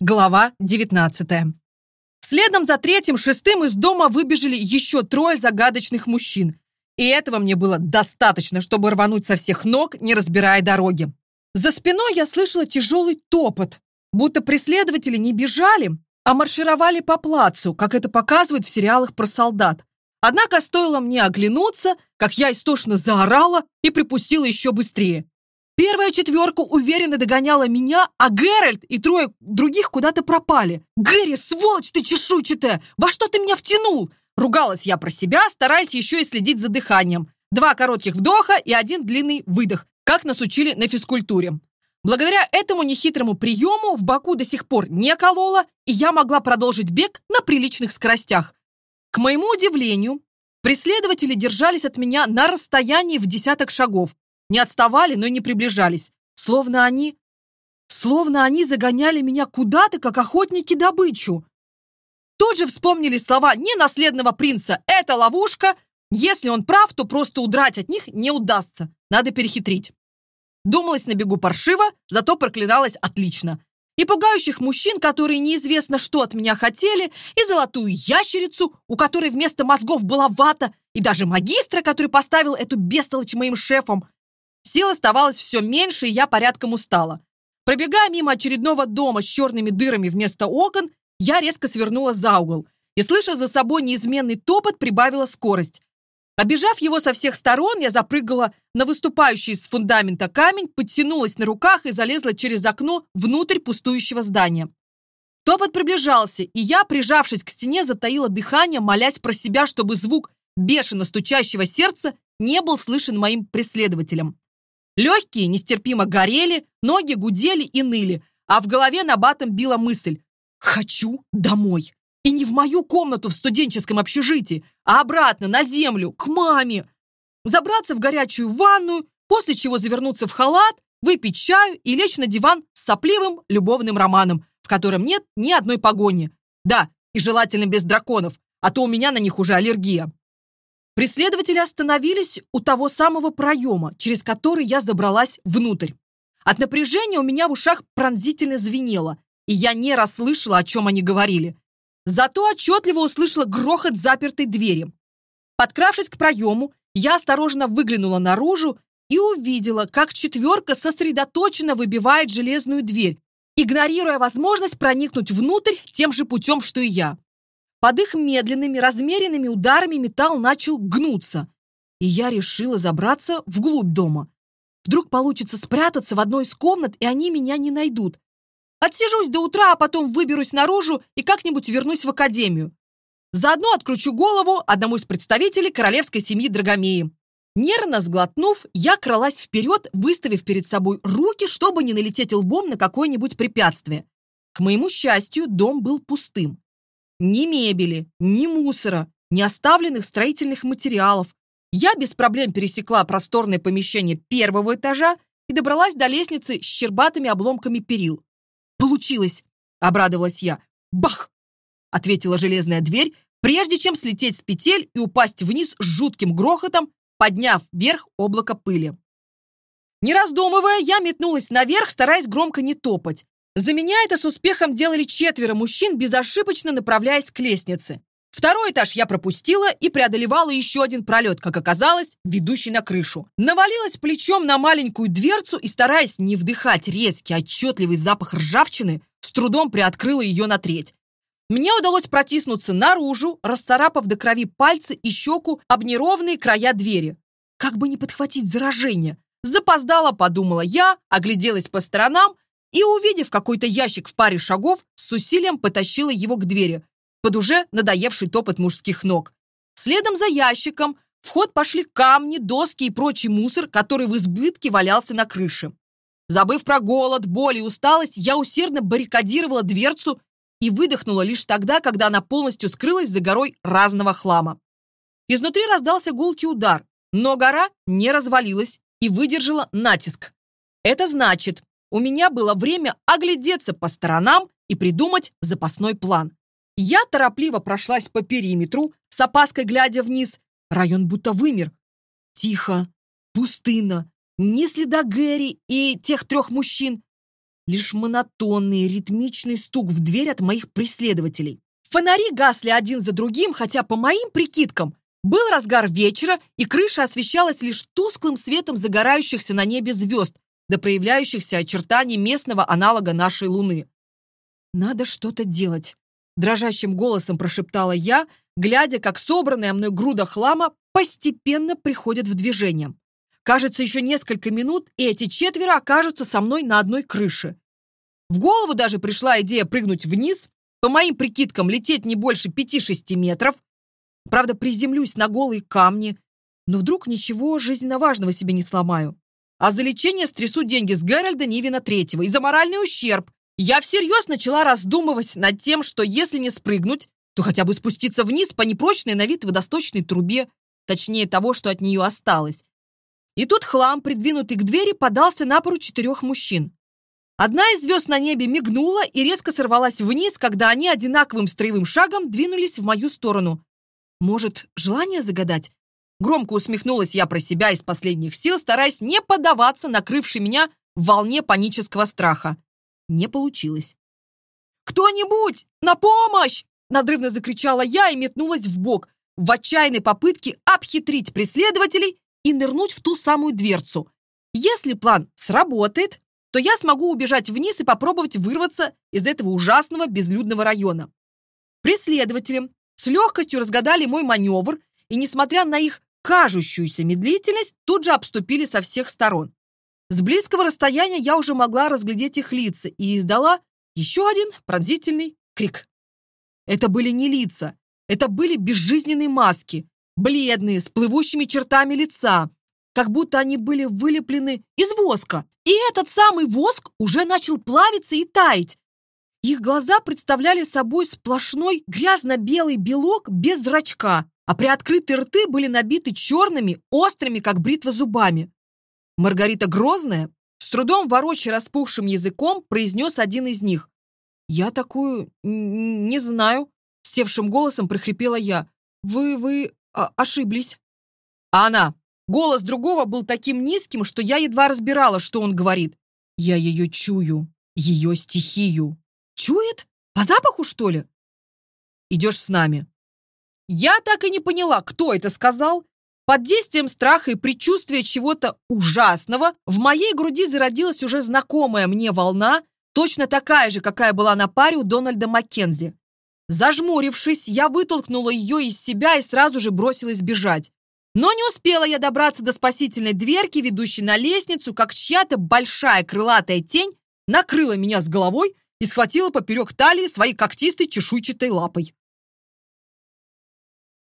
Глава 19. Следом за третьим, шестым из дома выбежали еще трое загадочных мужчин. И этого мне было достаточно, чтобы рвануть со всех ног, не разбирая дороги. За спиной я слышала тяжелый топот, будто преследователи не бежали, а маршировали по плацу, как это показывают в сериалах про солдат. Однако стоило мне оглянуться, как я истошно заорала и припустила еще быстрее. Первая четверка уверенно догоняла меня, а Геральт и трое других куда-то пропали. «Гэри, сволочь ты чешуйчатая! Во что ты меня втянул?» Ругалась я про себя, стараясь еще и следить за дыханием. Два коротких вдоха и один длинный выдох, как нас учили на физкультуре. Благодаря этому нехитрому приему в боку до сих пор не кололо, и я могла продолжить бег на приличных скоростях. К моему удивлению, преследователи держались от меня на расстоянии в десяток шагов, не отставали, но и не приближались, словно они... Словно они загоняли меня куда-то, как охотники добычу. Тут же вспомнили слова ненаследного принца «Это ловушка», если он прав, то просто удрать от них не удастся, надо перехитрить. Думалась на бегу паршиво, зато проклиналась отлично. И пугающих мужчин, которые неизвестно что от меня хотели, и золотую ящерицу, у которой вместо мозгов была вата, и даже магистра, который поставил эту бестолочь моим шефом. Сил оставалось все меньше, и я порядком устала. Пробегая мимо очередного дома с черными дырами вместо окон, я резко свернула за угол и, слыша за собой неизменный топот, прибавила скорость. Обежав его со всех сторон, я запрыгала на выступающий из фундамента камень, подтянулась на руках и залезла через окно внутрь пустующего здания. Топот приближался, и я, прижавшись к стене, затаила дыхание, молясь про себя, чтобы звук бешено стучащего сердца не был слышен моим преследователем. Легкие нестерпимо горели, ноги гудели и ныли, а в голове на батом била мысль «Хочу домой!» И не в мою комнату в студенческом общежитии, а обратно, на землю, к маме. Забраться в горячую ванную, после чего завернуться в халат, выпить чаю и лечь на диван с сопливым любовным романом, в котором нет ни одной погони. Да, и желательно без драконов, а то у меня на них уже аллергия. Преследователи остановились у того самого проема, через который я забралась внутрь. От напряжения у меня в ушах пронзительно звенело, и я не расслышала, о чем они говорили. Зато отчетливо услышала грохот запертой двери. Подкравшись к проему, я осторожно выглянула наружу и увидела, как четверка сосредоточенно выбивает железную дверь, игнорируя возможность проникнуть внутрь тем же путем, что и я. Под их медленными, размеренными ударами металл начал гнуться, и я решила забраться вглубь дома. Вдруг получится спрятаться в одной из комнат, и они меня не найдут. Отсижусь до утра, а потом выберусь наружу и как-нибудь вернусь в академию. Заодно откручу голову одному из представителей королевской семьи Драгомеи. Нервно сглотнув, я кралась вперед, выставив перед собой руки, чтобы не налететь лбом на какое-нибудь препятствие. К моему счастью, дом был пустым. ни мебели, ни мусора, ни оставленных строительных материалов. Я без проблем пересекла просторное помещение первого этажа и добралась до лестницы с щербатыми обломками перил. «Получилось!» — обрадовалась я. «Бах!» — ответила железная дверь, прежде чем слететь с петель и упасть вниз с жутким грохотом, подняв вверх облако пыли. Не раздумывая, я метнулась наверх, стараясь громко не топать. За меня это с успехом делали четверо мужчин, безошибочно направляясь к лестнице. Второй этаж я пропустила и преодолевала еще один пролет, как оказалось, ведущий на крышу. Навалилась плечом на маленькую дверцу и, стараясь не вдыхать резкий, отчетливый запах ржавчины, с трудом приоткрыла ее на треть. Мне удалось протиснуться наружу, расцарапав до крови пальцы и щеку об неровные края двери. Как бы не подхватить заражение. Запоздала, подумала я, огляделась по сторонам и, увидев какой-то ящик в паре шагов, с усилием потащила его к двери, под уже надоевший топот мужских ног. Следом за ящиком в ход пошли камни, доски и прочий мусор, который в избытке валялся на крыше. Забыв про голод, боль и усталость, я усердно баррикадировала дверцу и выдохнула лишь тогда, когда она полностью скрылась за горой разного хлама. Изнутри раздался гулкий удар, но гора не развалилась и выдержала натиск. Это значит, у меня было время оглядеться по сторонам и придумать запасной план. Я торопливо прошлась по периметру, с опаской глядя вниз. Район будто вымер. Тихо, пустынно, ни следа Гэри и тех трех мужчин. Лишь монотонный, ритмичный стук в дверь от моих преследователей. Фонари гасли один за другим, хотя по моим прикидкам был разгар вечера, и крыша освещалась лишь тусклым светом загорающихся на небе звезд, до проявляющихся очертаний местного аналога нашей Луны. «Надо что-то делать», – дрожащим голосом прошептала я, глядя, как собранная мной груда хлама постепенно приходит в движение. Кажется, еще несколько минут, и эти четверо окажутся со мной на одной крыше. В голову даже пришла идея прыгнуть вниз, по моим прикидкам лететь не больше 5-6 метров. Правда, приземлюсь на голые камни, но вдруг ничего жизненно важного себе не сломаю. а за лечение стрясу деньги с Геральда Нивина Третьего и за моральный ущерб. Я всерьез начала раздумывать над тем, что если не спрыгнуть, то хотя бы спуститься вниз по непрочной на вид водосточной трубе, точнее того, что от нее осталось. И тут хлам, придвинутый к двери, подался на пору четырех мужчин. Одна из звезд на небе мигнула и резко сорвалась вниз, когда они одинаковым строевым шагом двинулись в мою сторону. Может, желание загадать? Громко усмехнулась я про себя из последних сил, стараясь не поддаваться накрывшей меня волне панического страха. Не получилось. «Кто-нибудь! На помощь!» Надрывно закричала я и метнулась в бок в отчаянной попытке обхитрить преследователей и нырнуть в ту самую дверцу. Если план сработает, то я смогу убежать вниз и попробовать вырваться из этого ужасного безлюдного района. кажущуюся медлительность, тут же обступили со всех сторон. С близкого расстояния я уже могла разглядеть их лица и издала еще один пронзительный крик. Это были не лица, это были безжизненные маски, бледные, с плывущими чертами лица, как будто они были вылеплены из воска. И этот самый воск уже начал плавиться и таять. Их глаза представляли собой сплошной грязно-белый белок без зрачка, а приоткрытые рты были набиты черными, острыми, как бритва, зубами. Маргарита Грозная, с трудом ворочая распухшим языком, произнес один из них. «Я такую не знаю», — севшим голосом прохрипела я. «Вы, вы а, ошиблись. А она? Голос другого был таким низким, что я едва разбирала, что он говорит. Я ее чую, ее стихию. Чует? По запаху, что ли? Идешь с нами. Я так и не поняла, кто это сказал. Под действием страха и предчувствия чего-то ужасного в моей груди зародилась уже знакомая мне волна, точно такая же, какая была на паре у Дональда Маккензи. Зажмурившись, я вытолкнула ее из себя и сразу же бросилась